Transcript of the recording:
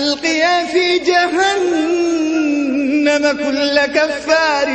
ألقيا في جهنم كل كفار